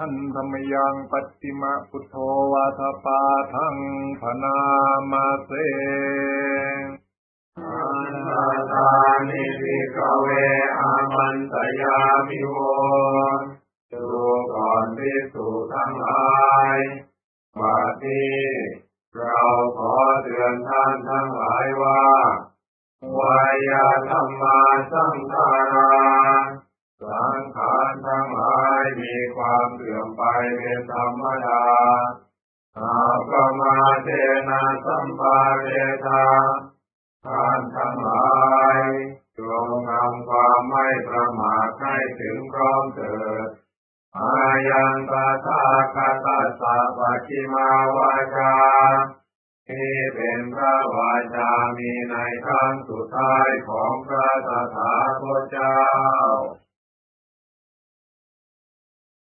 ท่านธรรมยังปฏิมาพุทโธวาทปาทังพนามาเสอันตาตานิพิกเวอามันตยามิโวดูก่อนพิสูทั้งหลายบัดนี้เราขอเตือนท่านทั้งหลายว่า วายาธรรมาสังขารา ความเสื่อมไปเป็นธรรมดาอาปมาเทนะสัมปาเวทาท่านทั้งหลายจงทำความไม่ประมาทให้ถึงพร้อมเถิดอายังตถาคตาสาปัจจิมาวาจาที่เป็นพระวาจามีในครั้งสุดท้ายของพระตถาคตเจ้า